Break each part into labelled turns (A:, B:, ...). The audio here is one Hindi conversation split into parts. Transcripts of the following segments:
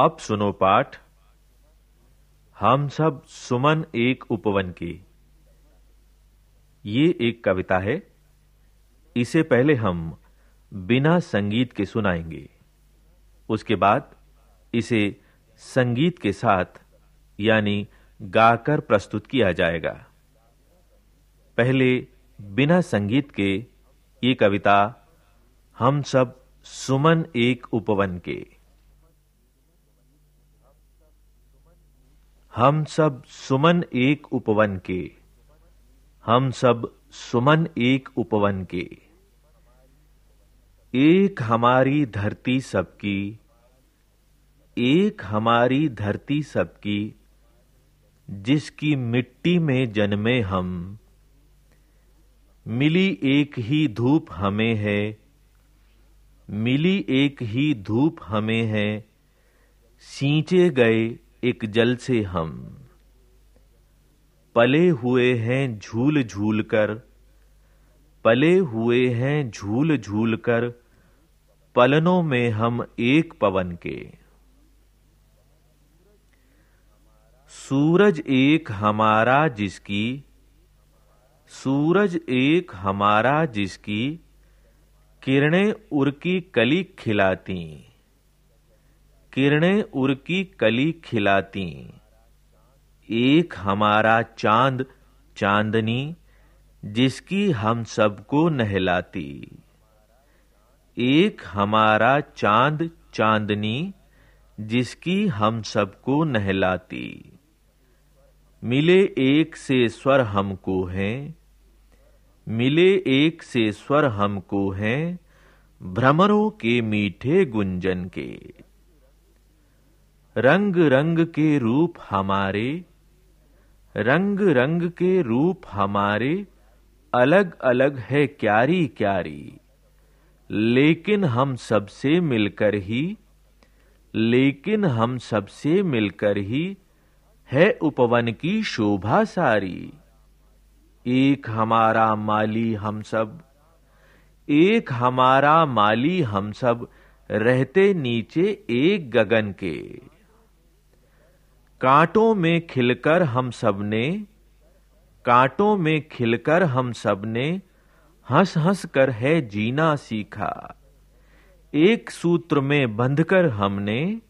A: अब सुनो पाठ। हम सब सुमन एक उपवन की। ये एक कविता है। इसे पहले हम बिना संगीत के सुनाएँगे। उसके बाद इसे संगीत के साथ, यानी गाकर प्रस्तुत किया जाएगा। पहले बिना संगीत के ये कविता, हम सब सुमन एक उपवन के। हम सब सुमन एक उपवन के। हम सब सुमन एक उपवन के। एक हमारी धरती सबकी, एक हमारी धरती सबकी, जिसकी मिट्टी में जन्मे हम। मिली एक ही धूप हमें है, मिली एक ही धूप हमें है, सींचे गए एक जल से हम। पले हुए हैं झूल झूल कर, पले हुए हैं झूल झूल कर, पलनों में हम एक पवन के। सूरज एक हमारा जिसकी, सूरज एक हमारा जिसकी, किरणें उर्की कली खिलाती। किरणें उर्की कली खिलाती। एक हमारा चाँद, चांदनी, जिसकी हम सबको नहलाती। एक हमारा चाँद, चांदनी, जिसकी हम सबको नहलाती। मिले एक से स्वर हमको हैं, मिले एक से स्वर हमको हैं, भ्रमरों के मीठे गुंजन के। रंग रंग के रूप हमारे रंग रंग के रूप हमारे अलग अलग है क्यारी क्यारी लेकिन हम सबसे मिलकर ही, लेकिन हम सबसे मिलकर ही है उपवन की शोभा सारी। एक हमारा माली हम सब, एक हमारा माली हम सब रहते नीचे एक गगन के। कांटों में खिलकर हम सबने, कांटों में खिलकर हम सबने हंस हंस कर है जीना सीखा। एक सूत्र में बंधकर हमने,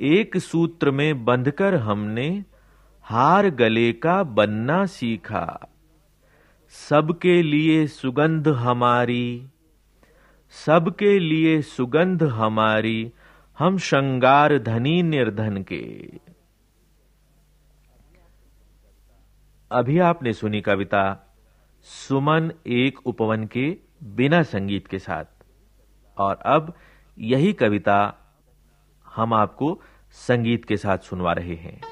A: एक सूत्र में बंधकर हमने, हार गले का बनना सीखा। सबके लिए सुगंध हमारी, सबके लिए सुगंध हमारी, हम श्रृंगार धनी निर्धन के। अभी आपने सुनी कविता सुमन एक उपवन के बिना संगीत के साथ। और अब यही कविता हम आपको संगीत के साथ सुनवा रहे हैं।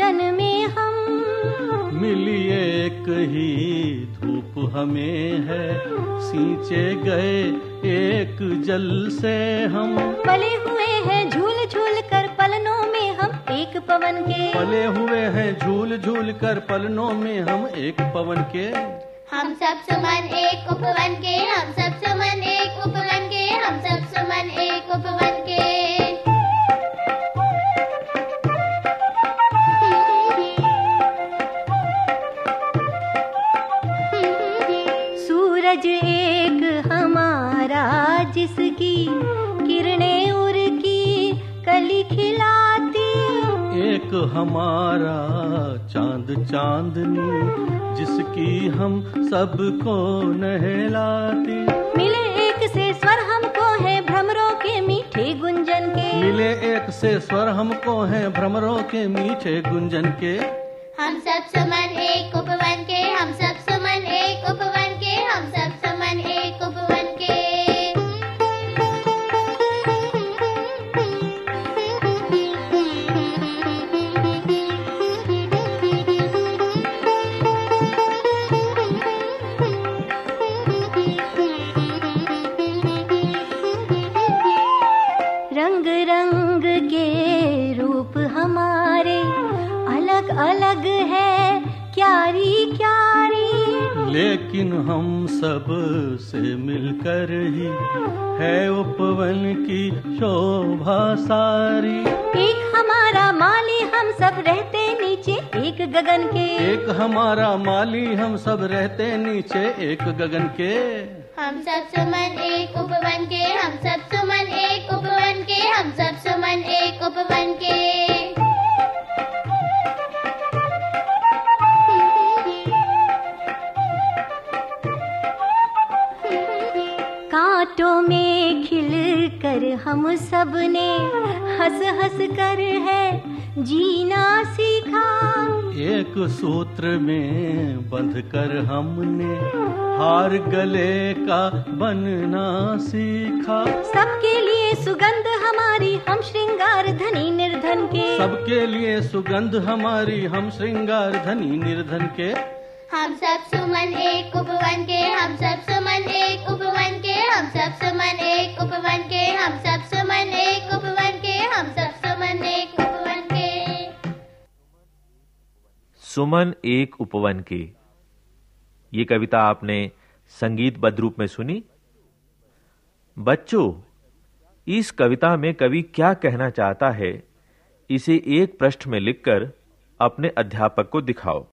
B: जन्मे हम।
C: मिली एक ही धूप हमें है। सींचे गए एक जल से हम।
B: पले हुए हैं झूल झूल कर पलनों में हम एक पवन के।
C: पले हुए हैं झूल झूल कर पलनों में हम एक पवन के।
D: हम सब सुमन एक उपवन के हम सब सुमन एक उपवन के हम सब सुमन एक उपवन
B: सूरज एक हमारा जिसकी किरणें उर की कली खिलाती।
C: एक हमारा चाँद चांदनी जिसकी हम सबको नहलाती।
B: मिले एक से स्वर हमको है भ्रमरों के मीठे गुंजन के।
C: मिले एक से स्वर हमको है भ्रमरों के मीठे गुंजन के।
D: हम सब सुमन एक उपवन के हम सब
B: अलग है क्यारी क्यारी।
C: लेकिन हम सबसे मिलकर ही है उपवन की शोभा सारी।
B: एक हमारा माली हम सब रहते नीचे एक गगन के।
C: एक हमारा माली हम सब रहते नीचे एक गगन के।
D: हम सब सुमन एक उपवन के। हम सब सुमन
B: में खिल कर हम सबने हंस हंस कर है जीना सीखा।
C: एक सूत्र में बंध कर हमने हार गले का बनना सीखा।
B: सबके लिए सुगंध हमारी हम श्रृंगार धनी निर्धन के।
C: सबके लिए सुगंध हमारी हम श्रृंगार धनी निर्धन के।
D: हम सब सुमन एक उपवन के हम सब
A: सुमन एक उपवन के। ये कविता आपने संगीतबद्ध रूप में सुनी? बच्चों, इस कविता में कवि क्या कहना चाहता है, इसे एक पृष्ठ में लिखकर अपने अध्यापक को दिखाओ।